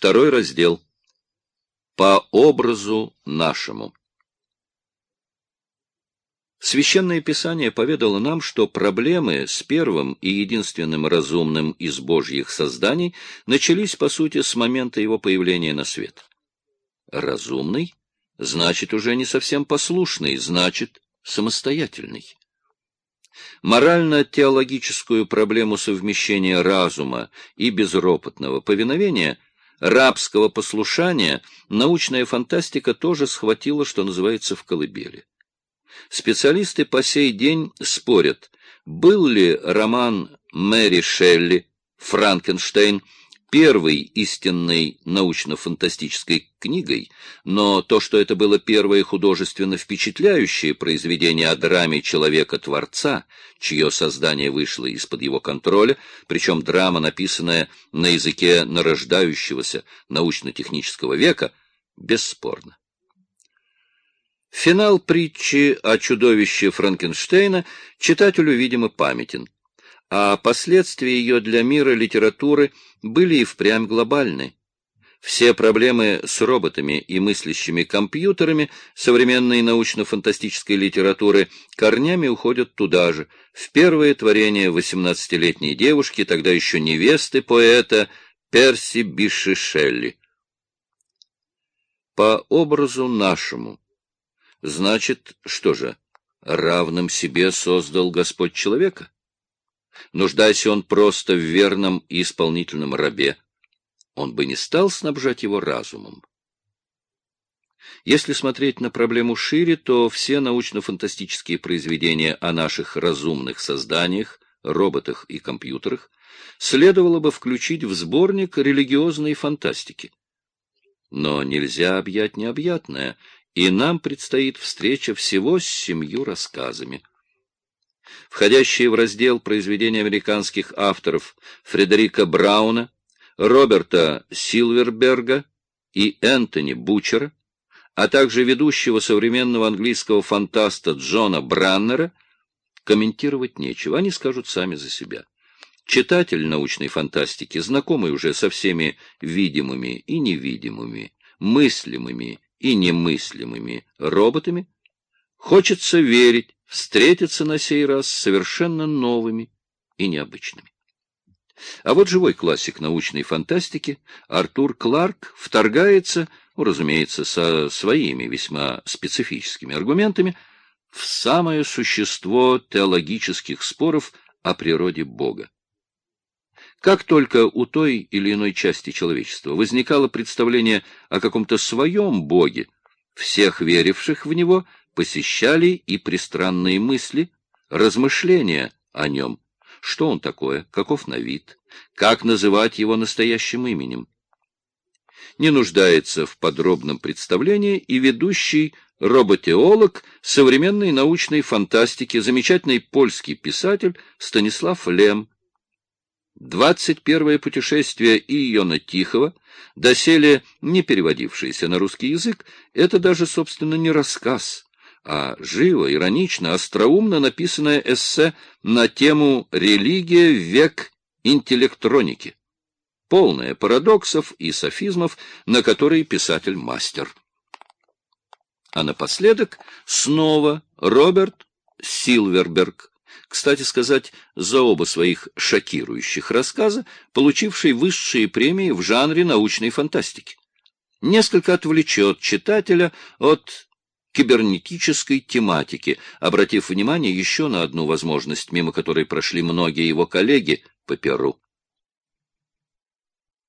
Второй раздел. По образу нашему. Священное Писание поведало нам, что проблемы с первым и единственным разумным из Божьих созданий начались, по сути, с момента его появления на свет. Разумный значит уже не совсем послушный, значит самостоятельный. Морально-теологическую проблему совмещения разума и безропотного повиновения, рабского послушания, научная фантастика тоже схватила, что называется, в колыбели. Специалисты по сей день спорят, был ли роман Мэри Шелли «Франкенштейн» первой истинной научно-фантастической книгой, но то, что это было первое художественно впечатляющее произведение о драме человека-творца, чье создание вышло из-под его контроля, причем драма, написанная на языке нарождающегося научно-технического века, бесспорно. Финал притчи о чудовище Франкенштейна читателю, видимо, памятен а последствия ее для мира литературы были и впрямь глобальны. Все проблемы с роботами и мыслящими компьютерами современной научно-фантастической литературы корнями уходят туда же, в первое творение 18-летней девушки, тогда еще невесты поэта Перси Биши Шелли. По образу нашему. Значит, что же, равным себе создал Господь человека? Нуждаясь он просто в верном и исполнительном рабе, он бы не стал снабжать его разумом. Если смотреть на проблему шире, то все научно-фантастические произведения о наших разумных созданиях, роботах и компьютерах следовало бы включить в сборник религиозной фантастики. Но нельзя объять необъятное, и нам предстоит встреча всего с семью рассказами входящие в раздел произведения американских авторов Фредерика Брауна, Роберта Силверберга и Энтони Бучера, а также ведущего современного английского фантаста Джона Браннера, комментировать нечего, они скажут сами за себя. Читатель научной фантастики, знакомый уже со всеми видимыми и невидимыми, мыслимыми и немыслимыми роботами, хочется верить, встретиться на сей раз совершенно новыми и необычными. А вот живой классик научной фантастики Артур Кларк вторгается, ну, разумеется, со своими весьма специфическими аргументами, в самое существо теологических споров о природе Бога. Как только у той или иной части человечества возникало представление о каком-то своем Боге, всех веривших в него – посещали и пристранные мысли, размышления о нем. Что он такое, каков на вид, как называть его настоящим именем. Не нуждается в подробном представлении и ведущий роботеолог современной научной фантастики, замечательный польский писатель Станислав Лем. Двадцать первое путешествие Иона Тихого, доселе не переводившееся на русский язык, это даже, собственно, не рассказ, а живо, иронично, остроумно написанное эссе на тему «Религия в век интеллектроники», полное парадоксов и софизмов, на которые писатель мастер. А напоследок снова Роберт Силверберг, кстати сказать, за оба своих шокирующих рассказа, получивший высшие премии в жанре научной фантастики. Несколько отвлечет читателя от кибернетической тематики, обратив внимание еще на одну возможность, мимо которой прошли многие его коллеги по Перу.